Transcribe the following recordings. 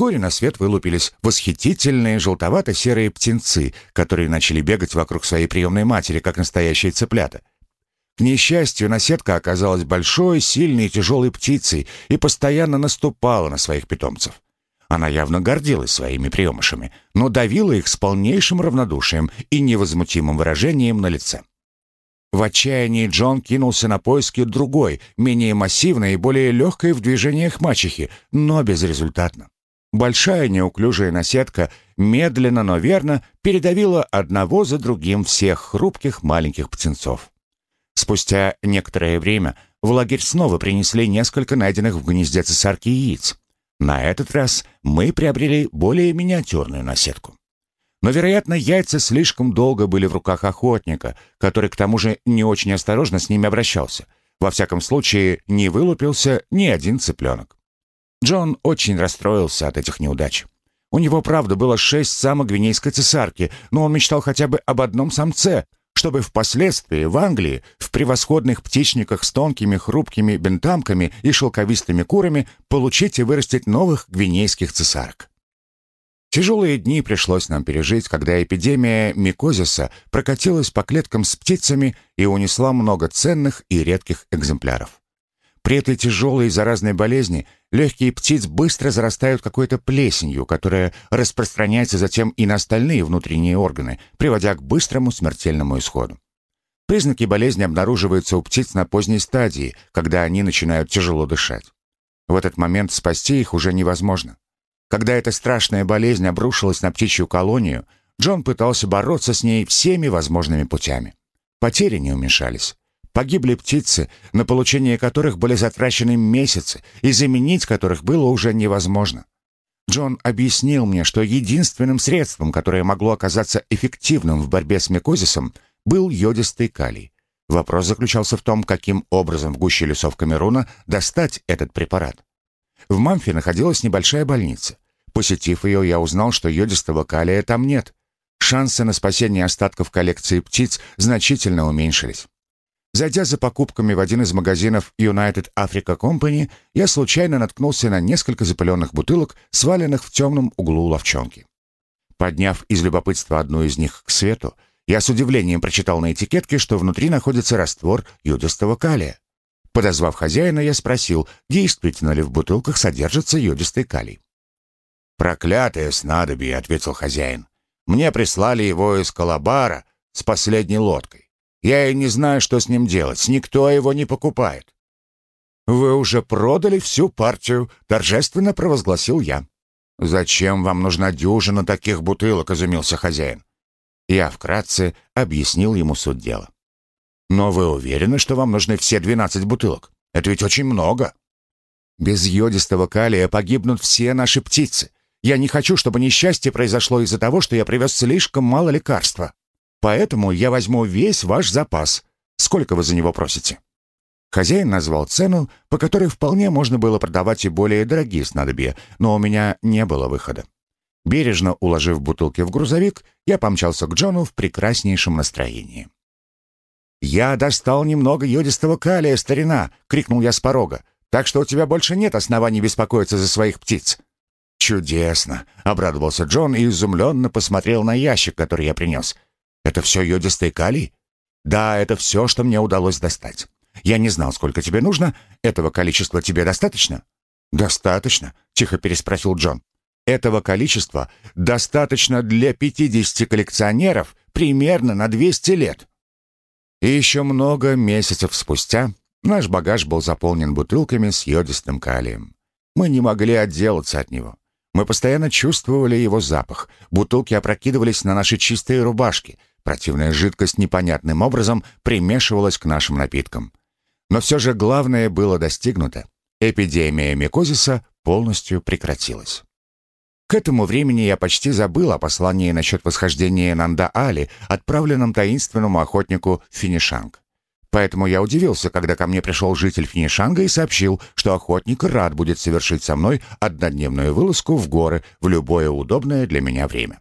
Вскоре на свет вылупились восхитительные желтовато-серые птенцы, которые начали бегать вокруг своей приемной матери, как настоящие цыплята. К несчастью, наседка оказалась большой, сильной и тяжелой птицей и постоянно наступала на своих питомцев. Она явно гордилась своими приемышами, но давила их с полнейшим равнодушием и невозмутимым выражением на лице. В отчаянии Джон кинулся на поиски другой, менее массивной и более легкой в движениях мачехи, но безрезультатно. Большая неуклюжая наседка медленно, но верно передавила одного за другим всех хрупких маленьких птенцов. Спустя некоторое время в лагерь снова принесли несколько найденных в гнезде цесарки яиц. На этот раз мы приобрели более миниатюрную наседку. Но, вероятно, яйца слишком долго были в руках охотника, который к тому же не очень осторожно с ними обращался. Во всяком случае, не вылупился ни один цыпленок. Джон очень расстроился от этих неудач. У него, правда, было шесть самок гвинейской цесарки, но он мечтал хотя бы об одном самце — чтобы впоследствии в Англии в превосходных птичниках с тонкими хрупкими бентамками и шелковистыми курами получить и вырастить новых гвинейских цесарок. Тяжелые дни пришлось нам пережить, когда эпидемия микозиса прокатилась по клеткам с птицами и унесла много ценных и редких экземпляров. При этой тяжелой и заразной болезни легкие птиц быстро зарастают какой-то плесенью, которая распространяется затем и на остальные внутренние органы, приводя к быстрому смертельному исходу. Признаки болезни обнаруживаются у птиц на поздней стадии, когда они начинают тяжело дышать. В этот момент спасти их уже невозможно. Когда эта страшная болезнь обрушилась на птичью колонию, Джон пытался бороться с ней всеми возможными путями. Потери не уменьшались. Погибли птицы, на получение которых были затрачены месяцы, и заменить которых было уже невозможно. Джон объяснил мне, что единственным средством, которое могло оказаться эффективным в борьбе с микозисом, был йодистый калий. Вопрос заключался в том, каким образом в гуще лесов Камеруна достать этот препарат. В Мамфе находилась небольшая больница. Посетив ее, я узнал, что йодистого калия там нет. Шансы на спасение остатков коллекции птиц значительно уменьшились. Зайдя за покупками в один из магазинов United Africa Company, я случайно наткнулся на несколько запыленных бутылок, сваленных в темном углу ловчонки. Подняв из любопытства одну из них к свету, я с удивлением прочитал на этикетке, что внутри находится раствор йодистого калия. Подозвав хозяина, я спросил, действительно ли в бутылках содержится йодистый калий. «Проклятое снадобье», — ответил хозяин. «Мне прислали его из Колобара с последней лодкой. Я и не знаю, что с ним делать. Никто его не покупает». «Вы уже продали всю партию», — торжественно провозгласил я. «Зачем вам нужна дюжина таких бутылок?» — изумился хозяин. Я вкратце объяснил ему суть дела. «Но вы уверены, что вам нужны все двенадцать бутылок? Это ведь очень много». «Без йодистого калия погибнут все наши птицы. Я не хочу, чтобы несчастье произошло из-за того, что я привез слишком мало лекарства». Поэтому я возьму весь ваш запас. Сколько вы за него просите?» Хозяин назвал цену, по которой вполне можно было продавать и более дорогие снадобья, но у меня не было выхода. Бережно уложив бутылки в грузовик, я помчался к Джону в прекраснейшем настроении. «Я достал немного йодистого калия, старина!» — крикнул я с порога. «Так что у тебя больше нет оснований беспокоиться за своих птиц». «Чудесно!» — обрадовался Джон и изумленно посмотрел на ящик, который я принес — это все йодистый калий? Да, это все, что мне удалось достать. Я не знал, сколько тебе нужно. Этого количества тебе достаточно? Достаточно, тихо переспросил Джон. Этого количества достаточно для 50 коллекционеров примерно на 200 лет. И еще много месяцев спустя наш багаж был заполнен бутылками с йодистым калием. Мы не могли отделаться от него. Мы постоянно чувствовали его запах. Бутылки опрокидывались на наши чистые рубашки — Противная жидкость непонятным образом примешивалась к нашим напиткам. Но все же главное было достигнуто. Эпидемия микозиса полностью прекратилась. К этому времени я почти забыл о послании насчет восхождения Нанда-Али, отправленном таинственному охотнику Финишанг. Поэтому я удивился, когда ко мне пришел житель Финишанга и сообщил, что охотник рад будет совершить со мной однодневную вылазку в горы в любое удобное для меня время.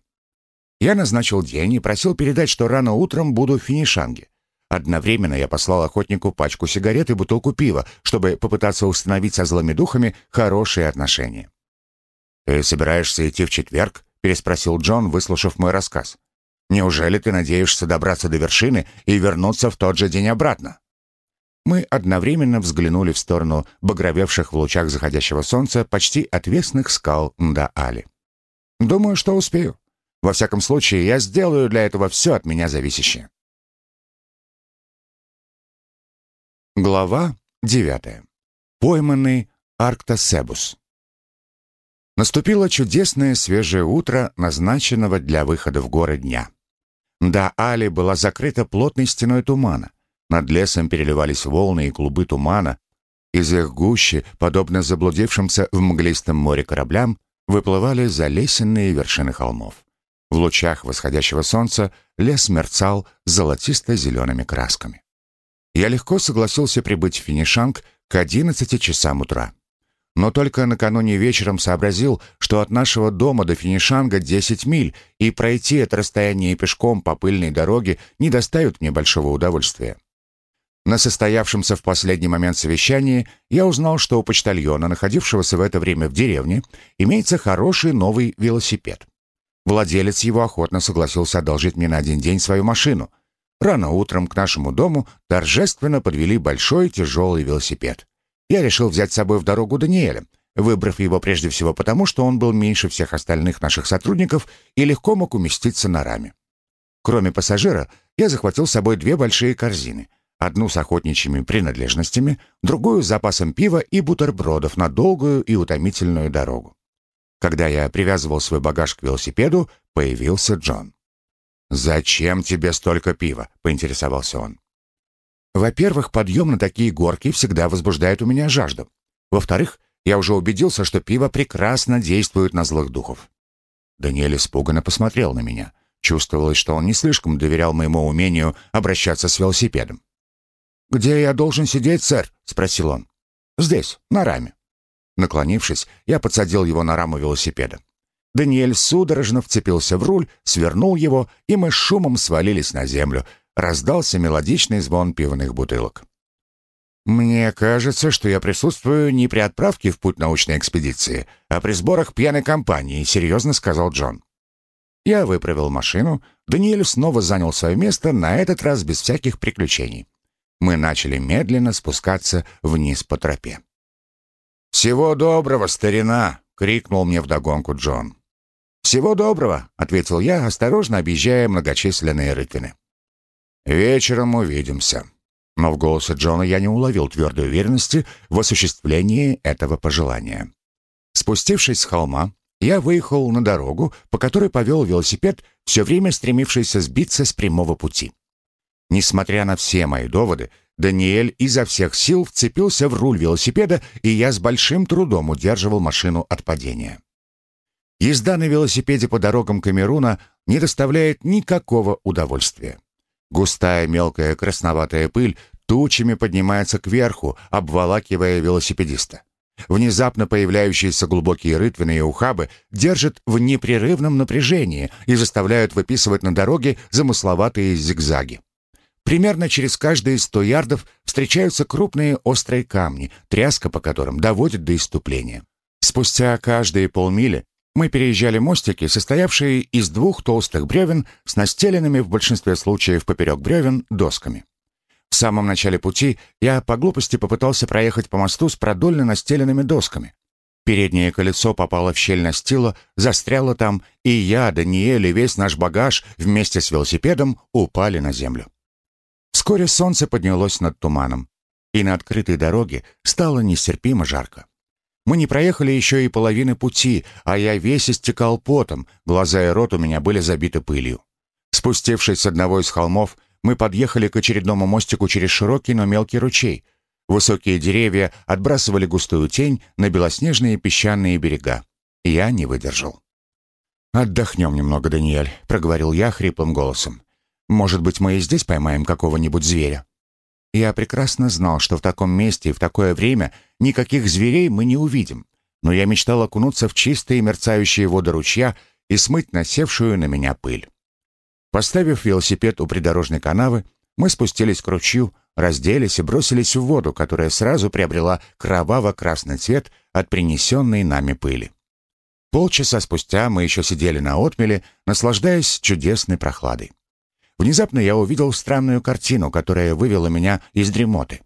Я назначил день и просил передать, что рано утром буду в Финишанге. Одновременно я послал охотнику пачку сигарет и бутылку пива, чтобы попытаться установить со злыми духами хорошие отношения. «Ты собираешься идти в четверг?» — переспросил Джон, выслушав мой рассказ. «Неужели ты надеешься добраться до вершины и вернуться в тот же день обратно?» Мы одновременно взглянули в сторону багровевших в лучах заходящего солнца почти отвесных скал Ндаали. «Думаю, что успею. Во всяком случае, я сделаю для этого все от меня зависящее». Глава девятая. Пойманный Арктосебус. Наступило чудесное свежее утро, назначенного для выхода в горы дня. Да, Али была закрыта плотной стеной тумана. Над лесом переливались волны и клубы тумана. Из их гущи, подобно заблудившимся в мглистом море кораблям, выплывали залесенные вершины холмов. В лучах восходящего солнца лес мерцал золотисто-зелеными красками. Я легко согласился прибыть в Финишанг к 11 часам утра. Но только накануне вечером сообразил, что от нашего дома до Финишанга 10 миль, и пройти это расстояние пешком по пыльной дороге не доставит мне большого удовольствия. На состоявшемся в последний момент совещании я узнал, что у почтальона, находившегося в это время в деревне, имеется хороший новый велосипед. Владелец его охотно согласился одолжить мне на один день свою машину. Рано утром к нашему дому торжественно подвели большой тяжелый велосипед. Я решил взять с собой в дорогу Даниэля, выбрав его прежде всего потому, что он был меньше всех остальных наших сотрудников и легко мог уместиться на раме. Кроме пассажира, я захватил с собой две большие корзины. Одну с охотничьими принадлежностями, другую с запасом пива и бутербродов на долгую и утомительную дорогу. Когда я привязывал свой багаж к велосипеду, появился Джон. «Зачем тебе столько пива?» — поинтересовался он. Во-первых, подъем на такие горки всегда возбуждает у меня жажду. Во-вторых, я уже убедился, что пиво прекрасно действует на злых духов. Даниэль испуганно посмотрел на меня. Чувствовалось, что он не слишком доверял моему умению обращаться с велосипедом. «Где я должен сидеть, сэр?» — спросил он. «Здесь, на раме». Наклонившись, я подсадил его на раму велосипеда. Даниэль судорожно вцепился в руль, свернул его, и мы шумом свалились на землю, раздался мелодичный звон пивных бутылок. «Мне кажется, что я присутствую не при отправке в путь научной экспедиции, а при сборах пьяной компании», — серьезно сказал Джон. Я выправил машину, Даниэль снова занял свое место, на этот раз без всяких приключений. Мы начали медленно спускаться вниз по тропе. «Всего доброго, старина!» — крикнул мне вдогонку Джон. «Всего доброго!» — ответил я, осторожно объезжая многочисленные рытвины. «Вечером увидимся». Но в голосе Джона я не уловил твердой уверенности в осуществлении этого пожелания. Спустившись с холма, я выехал на дорогу, по которой повел велосипед, все время стремившийся сбиться с прямого пути. Несмотря на все мои доводы, Даниэль изо всех сил вцепился в руль велосипеда, и я с большим трудом удерживал машину от падения. Езда на велосипеде по дорогам Камеруна не доставляет никакого удовольствия. Густая мелкая красноватая пыль тучами поднимается кверху, обволакивая велосипедиста. Внезапно появляющиеся глубокие рытвины ухабы держат в непрерывном напряжении и заставляют выписывать на дороге замысловатые зигзаги. Примерно через каждые сто ярдов встречаются крупные острые камни, тряска по которым доводит до иступления. Спустя каждые полмили мы переезжали мостики, состоявшие из двух толстых бревен с настеленными в большинстве случаев поперек бревен досками. В самом начале пути я по глупости попытался проехать по мосту с продольно настеленными досками. Переднее колесо попало в щель настила, застряло там, и я, Даниэль и весь наш багаж вместе с велосипедом упали на землю. Вскоре солнце поднялось над туманом, и на открытой дороге стало нестерпимо жарко. Мы не проехали еще и половины пути, а я весь истекал потом, глаза и рот у меня были забиты пылью. Спустившись с одного из холмов, мы подъехали к очередному мостику через широкий, но мелкий ручей. Высокие деревья отбрасывали густую тень на белоснежные песчаные берега. Я не выдержал. «Отдохнем немного, Даниэль», — проговорил я хриплым голосом. «Может быть, мы и здесь поймаем какого-нибудь зверя?» Я прекрасно знал, что в таком месте и в такое время никаких зверей мы не увидим, но я мечтал окунуться в чистые мерцающие воды ручья и смыть насевшую на меня пыль. Поставив велосипед у придорожной канавы, мы спустились к ручью, разделись и бросились в воду, которая сразу приобрела кроваво-красный цвет от принесенной нами пыли. Полчаса спустя мы еще сидели на отмеле, наслаждаясь чудесной прохладой. Внезапно я увидел странную картину, которая вывела меня из дремоты.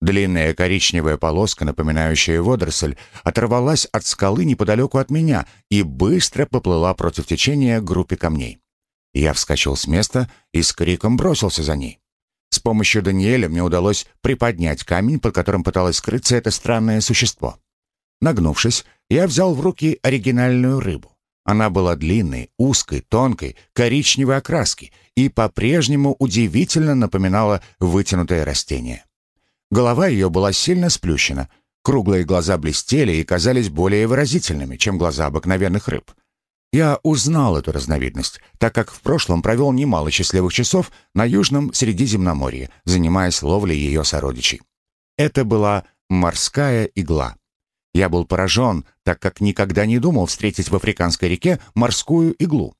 Длинная коричневая полоска, напоминающая водоросль, оторвалась от скалы неподалеку от меня и быстро поплыла против течения группе камней. Я вскочил с места и с криком бросился за ней. С помощью Даниэля мне удалось приподнять камень, под которым пыталось скрыться это странное существо. Нагнувшись, я взял в руки оригинальную рыбу. Она была длинной, узкой, тонкой, коричневой окраски и по-прежнему удивительно напоминала вытянутое растение. Голова ее была сильно сплющена. Круглые глаза блестели и казались более выразительными, чем глаза обыкновенных рыб. Я узнал эту разновидность, так как в прошлом провел немало счастливых часов на Южном Средиземноморье, занимаясь ловлей ее сородичей. Это была морская игла. Я был поражен, так как никогда не думал встретить в Африканской реке морскую иглу.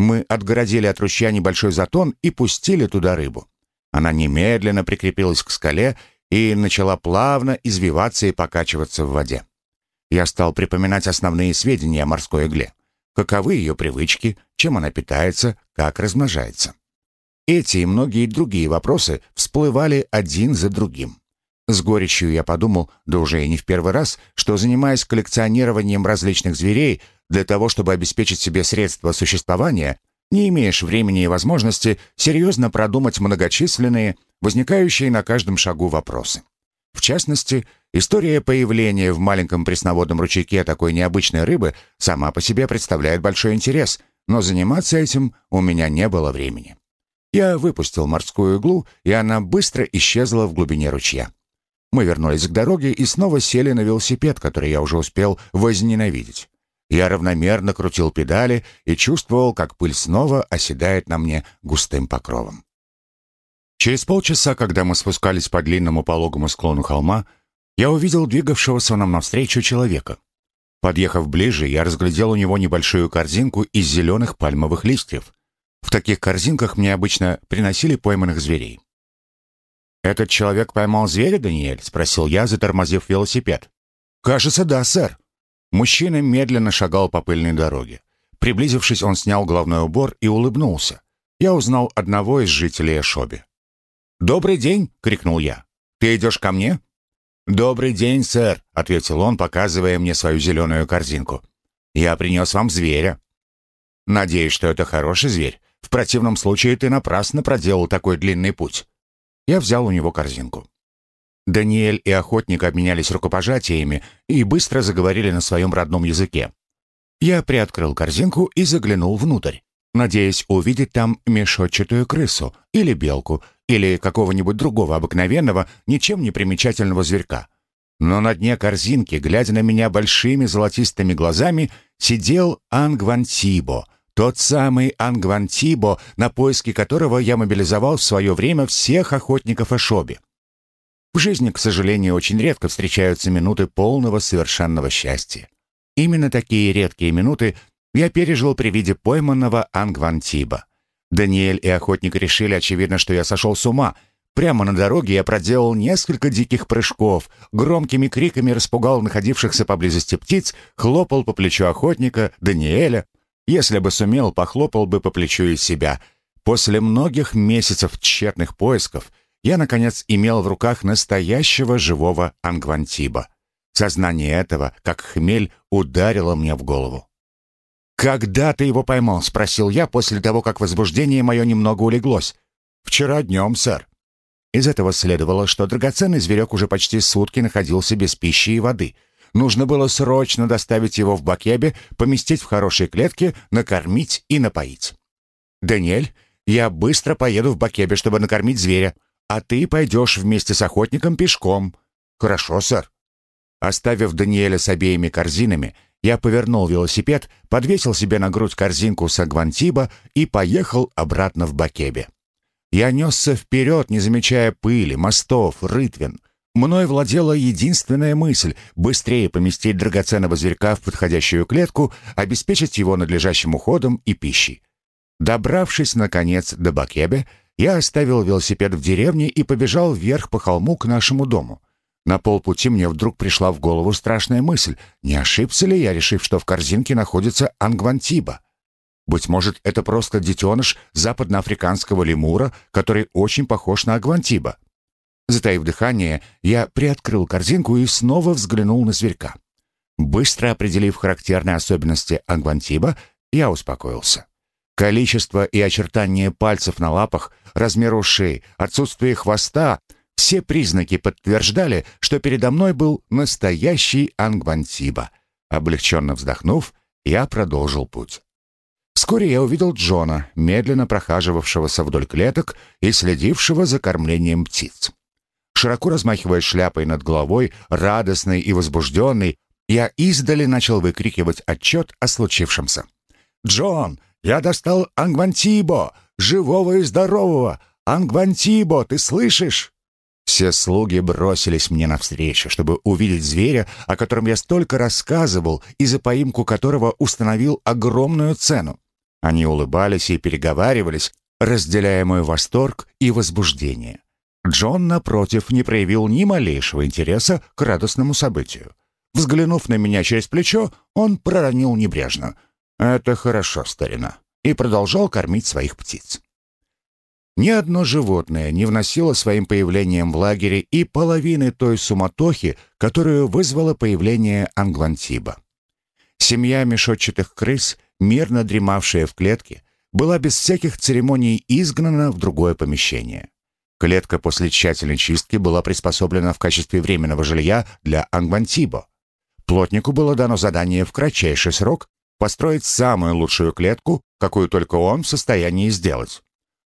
Мы отгородили от ручья небольшой затон и пустили туда рыбу. Она немедленно прикрепилась к скале и начала плавно извиваться и покачиваться в воде. Я стал припоминать основные сведения о морской игле. Каковы ее привычки, чем она питается, как размножается. Эти и многие другие вопросы всплывали один за другим. С горечью я подумал, да уже и не в первый раз, что, занимаясь коллекционированием различных зверей для того, чтобы обеспечить себе средства существования, не имеешь времени и возможности серьезно продумать многочисленные, возникающие на каждом шагу вопросы. В частности, история появления в маленьком пресноводном ручейке такой необычной рыбы сама по себе представляет большой интерес, но заниматься этим у меня не было времени. Я выпустил морскую иглу, и она быстро исчезла в глубине ручья. Мы вернулись к дороге и снова сели на велосипед, который я уже успел возненавидеть. Я равномерно крутил педали и чувствовал, как пыль снова оседает на мне густым покровом. Через полчаса, когда мы спускались по длинному пологому склону холма, я увидел двигавшегося нам навстречу человека. Подъехав ближе, я разглядел у него небольшую корзинку из зеленых пальмовых листьев. В таких корзинках мне обычно приносили пойманных зверей. «Этот человек поймал зверя, Даниэль?» — спросил я, затормозив велосипед. «Кажется, да, сэр». Мужчина медленно шагал по пыльной дороге. Приблизившись, он снял головной убор и улыбнулся. Я узнал одного из жителей Эшоби. «Добрый день!» — крикнул я. «Ты идешь ко мне?» «Добрый день, сэр!» — ответил он, показывая мне свою зеленую корзинку. «Я принес вам зверя». «Надеюсь, что это хороший зверь. В противном случае ты напрасно проделал такой длинный путь». Я взял у него корзинку. Даниэль и охотник обменялись рукопожатиями и быстро заговорили на своем родном языке. Я приоткрыл корзинку и заглянул внутрь надеясь увидеть там мешочатую крысу или белку или какого-нибудь другого обыкновенного, ничем не примечательного зверька. Но на дне корзинки, глядя на меня большими золотистыми глазами, сидел Ангвантибо, тот самый Ангвантибо, на поиски которого я мобилизовал в свое время всех охотников Эшоби. В жизни, к сожалению, очень редко встречаются минуты полного совершенного счастья. Именно такие редкие минуты я пережил при виде пойманного Ангвантиба. Даниэль и охотник решили, очевидно, что я сошел с ума. Прямо на дороге я проделал несколько диких прыжков, громкими криками распугал находившихся поблизости птиц, хлопал по плечу охотника, Даниэля. Если бы сумел, похлопал бы по плечу и себя. После многих месяцев тщетных поисков я, наконец, имел в руках настоящего живого Ангвантиба. Сознание этого, как хмель, ударило мне в голову. «Когда ты его поймал?» — спросил я после того, как возбуждение мое немного улеглось. «Вчера днем, сэр». Из этого следовало, что драгоценный зверек уже почти сутки находился без пищи и воды. Нужно было срочно доставить его в Бакебе, поместить в хорошей клетке, накормить и напоить. «Даниэль, я быстро поеду в Бакебе, чтобы накормить зверя, а ты пойдешь вместе с охотником пешком». «Хорошо, сэр». Оставив Даниэля с обеими корзинами, я повернул велосипед, подвесил себе на грудь корзинку с агвантиба и поехал обратно в Бакебе. Я несся вперед, не замечая пыли, мостов, рытвин. Мной владела единственная мысль — быстрее поместить драгоценного зверька в подходящую клетку, обеспечить его надлежащим уходом и пищей. Добравшись, наконец, до Бакебе, я оставил велосипед в деревне и побежал вверх по холму к нашему дому. На полпути мне вдруг пришла в голову страшная мысль. Не ошибся ли я, решив, что в корзинке находится ангвантиба? Быть может, это просто детеныш западноафриканского лемура, который очень похож на агвантиба. Затаив дыхание, я приоткрыл корзинку и снова взглянул на зверька. Быстро определив характерные особенности агвантиба, я успокоился. Количество и очертания пальцев на лапах, размер ушей, отсутствие хвоста — все признаки подтверждали, что передо мной был настоящий ангвантиба. Облегченно вздохнув, я продолжил путь. Вскоре я увидел Джона, медленно прохаживавшегося вдоль клеток и следившего за кормлением птиц. Широко размахивая шляпой над головой, радостный и возбужденный, я издали начал выкрикивать отчет о случившемся. «Джон, я достал Ангвантибо! Живого и здорового! Ангвантибо, ты слышишь?» Все слуги бросились мне навстречу, чтобы увидеть зверя, о котором я столько рассказывал и за поимку которого установил огромную цену. Они улыбались и переговаривались, разделяя мой восторг и возбуждение. Джон, напротив, не проявил ни малейшего интереса к радостному событию. Взглянув на меня через плечо, он проронил небрежно. «Это хорошо, старина», и продолжал кормить своих птиц. Ни одно животное не вносило своим появлением в лагере и половины той суматохи, которую вызвало появление Англантиба. Семья мешотчатых крыс, мирно дремавшая в клетке, была без всяких церемоний изгнана в другое помещение. Клетка после тщательной чистки была приспособлена в качестве временного жилья для Ангвантибо. Плотнику было дано задание в кратчайший срок построить самую лучшую клетку, какую только он в состоянии сделать.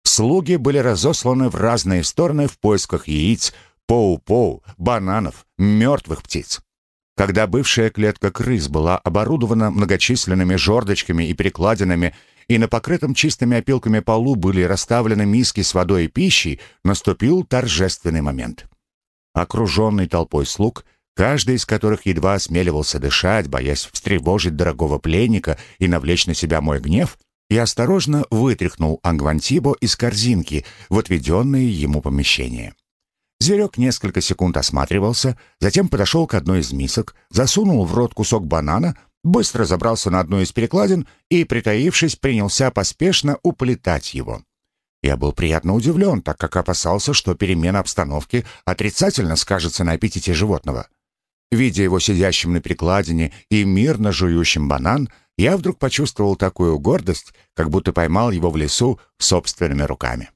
Слуги были разосланы в разные стороны в поисках яиц, поу-поу, бананов, мертвых птиц. Когда бывшая клетка крыс была оборудована многочисленными жердочками и перекладинами, и на покрытом чистыми опилками полу были расставлены миски с водой и пищей, наступил торжественный момент. Окруженный толпой слуг, каждый из которых едва осмеливался дышать, боясь встревожить дорогого пленника и навлечь на себя мой гнев, и осторожно вытряхнул Ангвантибо из корзинки в отведенное ему помещение. Зверек несколько секунд осматривался, затем подошел к одной из мисок, засунул в рот кусок банана, быстро забрался на одну из перекладин и, притаившись, принялся поспешно уплетать его. Я был приятно удивлен, так как опасался, что перемена обстановки отрицательно скажется на аппетите животного. Видя его сидящим на перекладине и мирно жующим банан, я вдруг почувствовал такую гордость, как будто поймал его в лесу собственными руками.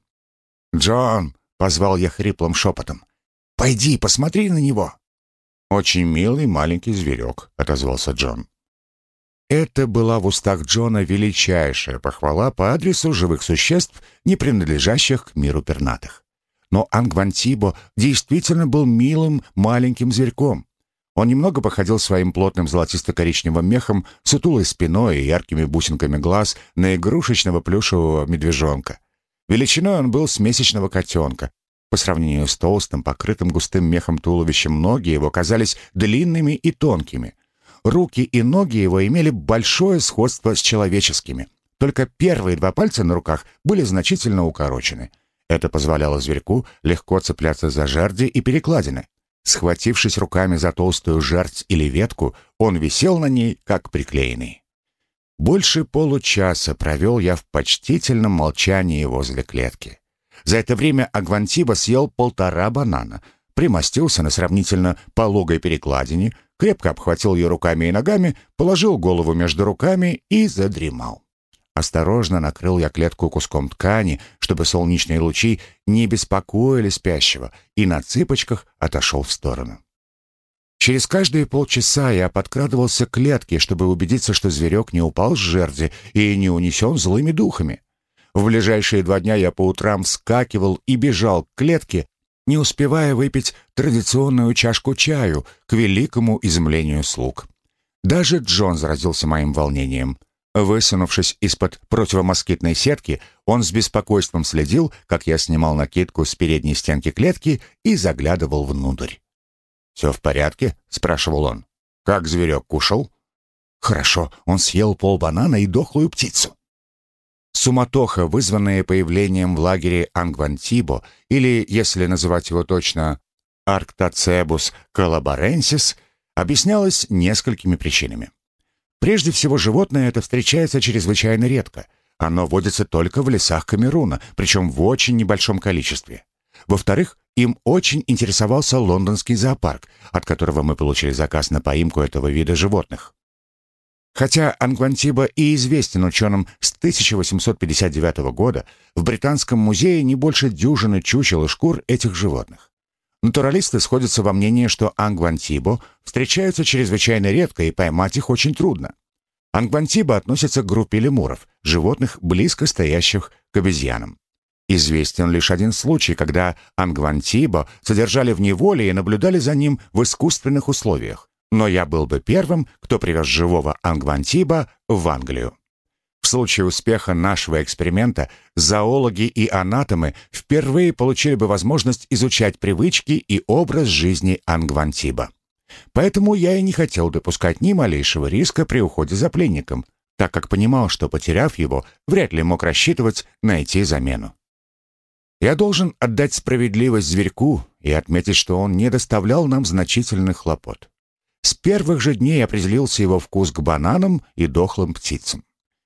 «Джон!» — позвал я хриплым шепотом. «Пойди, посмотри на него!» «Очень милый маленький зверек», — отозвался Джон. Это была в устах Джона величайшая похвала по адресу живых существ, не принадлежащих к миру пернатых. Но Ангвантибо действительно был милым маленьким зверьком. Он немного походил своим плотным золотисто-коричневым мехом, сутулой спиной и яркими бусинками глаз на игрушечного плюшевого медвежонка. Величиной он был с месячного котенка. По сравнению с толстым, покрытым густым мехом туловищем, ноги его казались длинными и тонкими. Руки и ноги его имели большое сходство с человеческими. Только первые два пальца на руках были значительно укорочены. Это позволяло зверьку легко цепляться за жерди и перекладины. Схватившись руками за толстую жерть или ветку, он висел на ней, как приклеенный. Больше получаса провел я в почтительном молчании возле клетки. За это время Агвантиба съел полтора банана, примостился на сравнительно пологой перекладине, крепко обхватил ее руками и ногами, положил голову между руками и задремал. Осторожно накрыл я клетку куском ткани, чтобы солнечные лучи не беспокоили спящего, и на цыпочках отошел в сторону. Через каждые полчаса я подкрадывался к клетке, чтобы убедиться, что зверек не упал с жерди и не унесен злыми духами. В ближайшие два дня я по утрам вскакивал и бежал к клетке, не успевая выпить традиционную чашку чаю к великому изумлению слуг. Даже Джон заразился моим волнением — Высунувшись из-под противомоскитной сетки, он с беспокойством следил, как я снимал накидку с передней стенки клетки и заглядывал внутрь. «Все в порядке?» — спрашивал он. «Как зверек кушал?» «Хорошо, он съел полбанана и дохлую птицу». Суматоха, вызванная появлением в лагере Ангвантибо, или, если называть его точно, Arctocebus calabarensis объяснялось несколькими причинами. Прежде всего, животное это встречается чрезвычайно редко. Оно водится только в лесах Камеруна, причем в очень небольшом количестве. Во-вторых, им очень интересовался лондонский зоопарк, от которого мы получили заказ на поимку этого вида животных. Хотя Ангвантиба и известен ученым с 1859 года, в Британском музее не больше дюжины чучел и шкур этих животных. Натуралисты сходятся во мнении, что ангвантибо встречаются чрезвычайно редко и поймать их очень трудно. Ангвантиба относится к группе лемуров, животных, близко стоящих к обезьянам. Известен лишь один случай, когда ангвантибо содержали в неволе и наблюдали за ним в искусственных условиях но я был бы первым, кто привез живого ангвантиба в Англию. В случае успеха нашего эксперимента зоологи и анатомы впервые получили бы возможность изучать привычки и образ жизни ангвантиба. Поэтому я и не хотел допускать ни малейшего риска при уходе за пленником, так как понимал, что, потеряв его, вряд ли мог рассчитывать найти замену. Я должен отдать справедливость зверьку и отметить, что он не доставлял нам значительных хлопот. С первых же дней определился его вкус к бананам и дохлым птицам.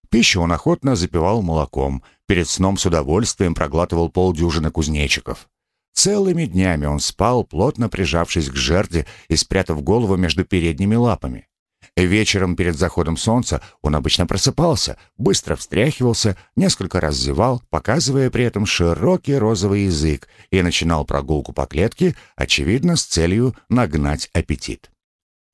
Пищу он охотно запивал молоком, перед сном с удовольствием проглатывал полдюжины кузнечиков. Целыми днями он спал, плотно прижавшись к жерди и спрятав голову между передними лапами. Вечером перед заходом солнца он обычно просыпался, быстро встряхивался, несколько раз зевал, показывая при этом широкий розовый язык, и начинал прогулку по клетке, очевидно, с целью нагнать аппетит.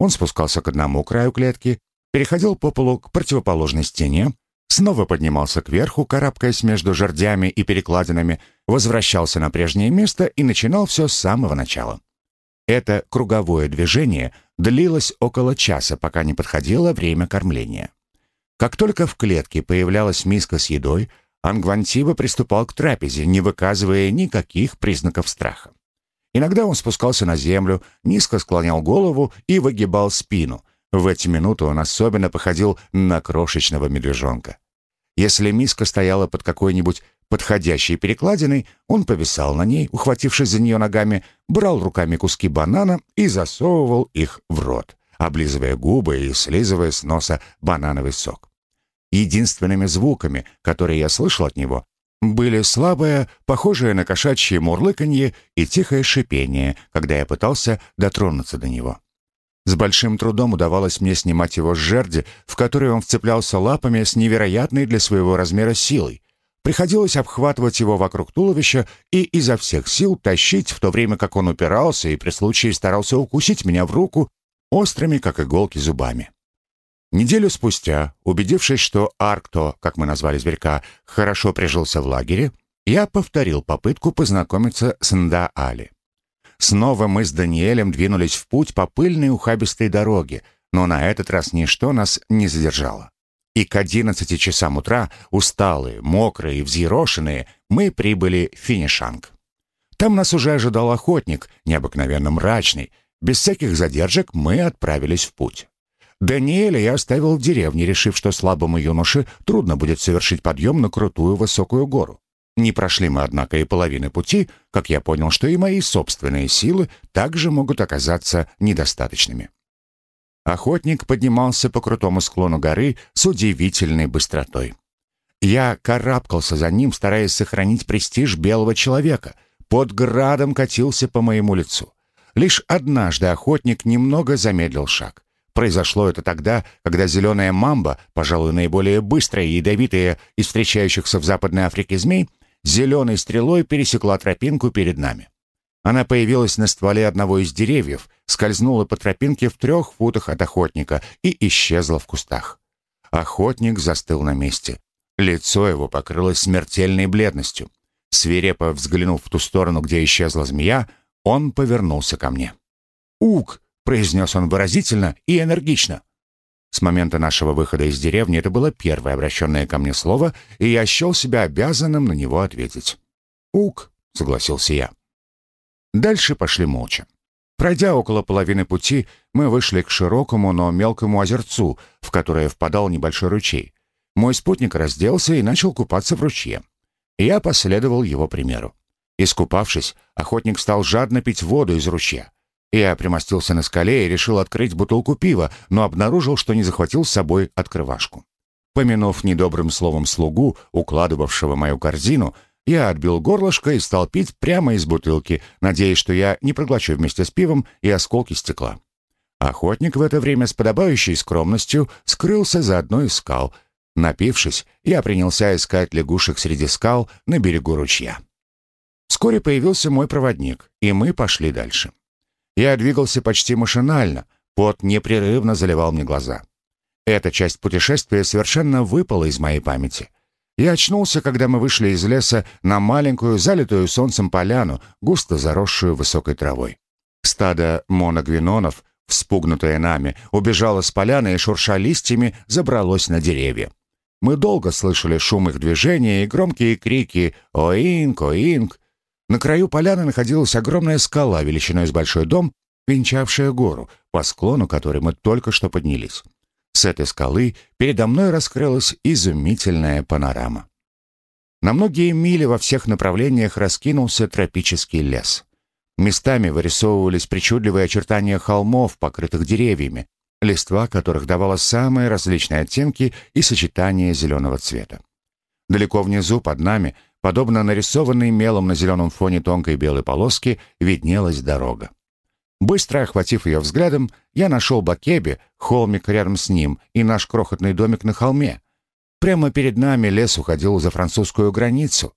Он спускался к одному краю клетки, переходил по полу к противоположной стене, снова поднимался кверху, карабкаясь между жердями и перекладинами, возвращался на прежнее место и начинал все с самого начала. Это круговое движение длилось около часа, пока не подходило время кормления. Как только в клетке появлялась миска с едой, Ангвантиба приступал к трапезе, не выказывая никаких признаков страха. Иногда он спускался на землю, низко склонял голову и выгибал спину. В эти минуты он особенно походил на крошечного медвежонка. Если миска стояла под какой-нибудь подходящей перекладиной, он повисал на ней, ухватившись за нее ногами, брал руками куски банана и засовывал их в рот, облизывая губы и слизывая с носа банановый сок. Единственными звуками, которые я слышал от него, были слабое, похожее на кошачье мурлыканье и тихое шипение, когда я пытался дотронуться до него. С большим трудом удавалось мне снимать его с жерди, в которой он вцеплялся лапами с невероятной для своего размера силой. Приходилось обхватывать его вокруг туловища и изо всех сил тащить, в то время как он упирался и при случае старался укусить меня в руку острыми, как иголки, зубами. Неделю спустя, убедившись, что Аркто, как мы назвали зверька, хорошо прижился в лагере, я повторил попытку познакомиться с Нда-Али. Снова мы с Даниэлем двинулись в путь по пыльной ухабистой дороге, но на этот раз ничто нас не задержало. И к одиннадцати часам утра, усталые, мокрые и взъерошенные, мы прибыли в Финишанг. Там нас уже ожидал охотник, необыкновенно мрачный. Без всяких задержек мы отправились в путь. Даниэля я оставил в деревне, решив, что слабому юноше трудно будет совершить подъем на крутую высокую гору. Не прошли мы, однако, и половины пути, как я понял, что и мои собственные силы также могут оказаться недостаточными. Охотник поднимался по крутому склону горы с удивительной быстротой. Я карабкался за ним, стараясь сохранить престиж белого человека. Под градом катился по моему лицу. Лишь однажды охотник немного замедлил шаг. Произошло это тогда, когда зеленая мамба, пожалуй, наиболее быстрая и ядовитая из встречающихся в Западной Африке змей, зеленой стрелой пересекла тропинку перед нами. Она появилась на стволе одного из деревьев, скользнула по тропинке в трех футах от охотника и исчезла в кустах. Охотник застыл на месте. Лицо его покрылось смертельной бледностью. Свирепо взглянув в ту сторону, где исчезла змея, он повернулся ко мне. «Ук!» Произнес он выразительно и энергично. С момента нашего выхода из деревни это было первое обращенное ко мне слово, и я счел себя обязанным на него ответить. «Ук», — согласился я. Дальше пошли молча. Пройдя около половины пути, мы вышли к широкому, но мелкому озерцу, в которое впадал небольшой ручей. Мой спутник разделся и начал купаться в ручье. Я последовал его примеру. Искупавшись, охотник стал жадно пить воду из ручья. Я примостился на скале и решил открыть бутылку пива, но обнаружил, что не захватил с собой открывашку. Помянув недобрым словом слугу, укладывавшего мою корзину, я отбил горлышко и стал пить прямо из бутылки, надеясь, что я не проглочу вместе с пивом и осколки стекла. Охотник в это время с подобающей скромностью скрылся за одной из скал. Напившись, я принялся искать лягушек среди скал на берегу ручья. Вскоре появился мой проводник, и мы пошли дальше. Я двигался почти машинально, пот непрерывно заливал мне глаза. Эта часть путешествия совершенно выпала из моей памяти. Я очнулся, когда мы вышли из леса на маленькую, залитую солнцем поляну, густо заросшую высокой травой. Стадо моногвинонов, вспугнутое нами, убежало с поляны и, шурша листьями, забралось на деревья. Мы долго слышали шум их движения и громкие крики «Оинг! Оинг!». На краю поляны находилась огромная скала величиной с большой дом, венчавшая гору, по склону которой мы только что поднялись. С этой скалы передо мной раскрылась изумительная панорама. На многие мили во всех направлениях раскинулся тропический лес. Местами вырисовывались причудливые очертания холмов, покрытых деревьями, листва которых давала самые различные оттенки и сочетания зеленого цвета. Далеко внизу, под нами, подобно нарисованной мелом на зеленом фоне тонкой белой полоски, виднелась дорога. Быстро охватив ее взглядом, я нашел Бакеби, холмик рядом с ним и наш крохотный домик на холме. Прямо перед нами лес уходил за французскую границу.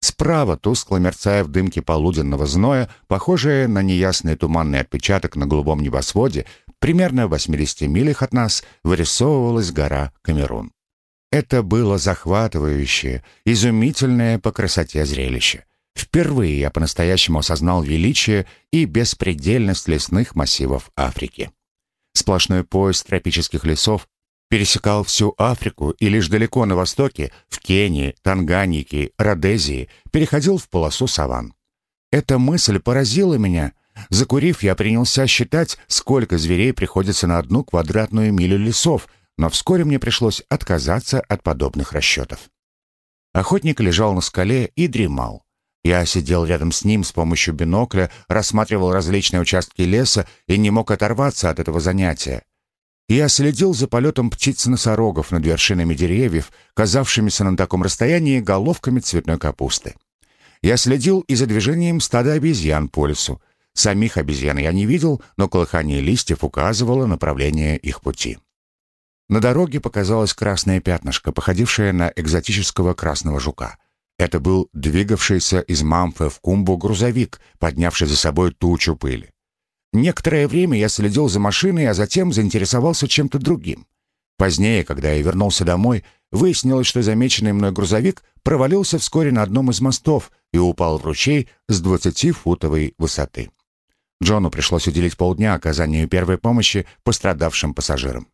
Справа, тускло мерцая в дымке полуденного зноя, похожая на неясный туманный отпечаток на голубом небосводе, примерно в 80 милях от нас вырисовывалась гора Камерун. Это было захватывающее, изумительное по красоте зрелище. Впервые я по-настоящему осознал величие и беспредельность лесных массивов Африки. Сплошной пояс тропических лесов пересекал всю Африку и лишь далеко на востоке, в Кении, Танганьике, Родезии, переходил в полосу саван. Эта мысль поразила меня. Закурив, я принялся считать, сколько зверей приходится на одну квадратную милю лесов, но вскоре мне пришлось отказаться от подобных расчетов. Охотник лежал на скале и дремал. Я сидел рядом с ним с помощью бинокля, рассматривал различные участки леса и не мог оторваться от этого занятия. Я следил за полетом птиц-носорогов над вершинами деревьев, казавшимися на таком расстоянии головками цветной капусты. Я следил и за движением стада обезьян по лесу. Самих обезьян я не видел, но колыхание листьев указывало направление их пути. На дороге показалось красное пятнышко, походившее на экзотического красного жука. Это был двигавшийся из Мамфы в Кумбу грузовик, поднявший за собой тучу пыли. Некоторое время я следил за машиной, а затем заинтересовался чем-то другим. Позднее, когда я вернулся домой, выяснилось, что замеченный мной грузовик провалился вскоре на одном из мостов и упал в ручей с 20-футовой высоты. Джону пришлось уделить полдня оказанию первой помощи пострадавшим пассажирам.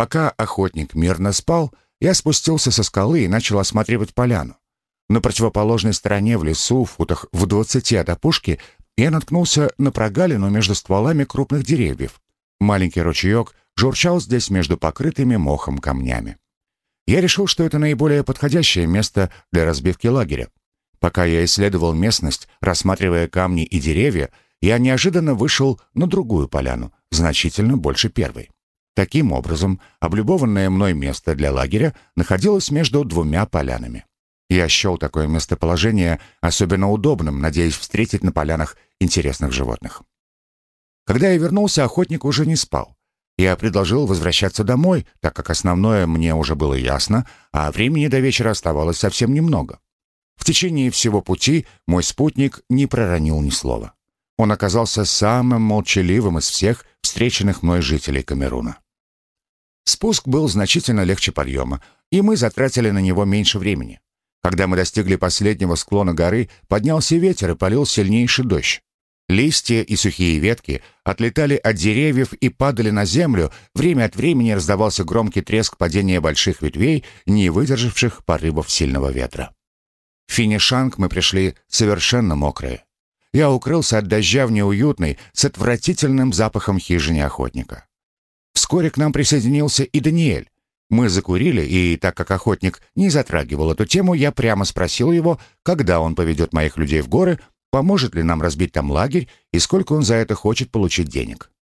Пока охотник мирно спал, я спустился со скалы и начал осматривать поляну. На противоположной стороне в лесу, в футах в двадцати от опушки, я наткнулся на прогалину между стволами крупных деревьев. Маленький ручеек журчал здесь между покрытыми мохом камнями. Я решил, что это наиболее подходящее место для разбивки лагеря. Пока я исследовал местность, рассматривая камни и деревья, я неожиданно вышел на другую поляну, значительно больше первой. Таким образом, облюбованное мной место для лагеря находилось между двумя полянами. Я счел такое местоположение особенно удобным, надеясь встретить на полянах интересных животных. Когда я вернулся, охотник уже не спал. Я предложил возвращаться домой, так как основное мне уже было ясно, а времени до вечера оставалось совсем немного. В течение всего пути мой спутник не проронил ни слова. Он оказался самым молчаливым из всех встреченных мной жителей Камеруна. Спуск был значительно легче подъема, и мы затратили на него меньше времени. Когда мы достигли последнего склона горы, поднялся ветер и полил сильнейший дождь. Листья и сухие ветки отлетали от деревьев и падали на землю, время от времени раздавался громкий треск падения больших ветвей, не выдержавших порывов сильного ветра. В Финишанг мы пришли совершенно мокрые. Я укрылся от дождя в неуютной, с отвратительным запахом хижине охотника. Вскоре к нам присоединился и Даниэль. Мы закурили, и так как охотник не затрагивал эту тему, я прямо спросил его, когда он поведет моих людей в горы, поможет ли нам разбить там лагерь и сколько он за это хочет получить денег.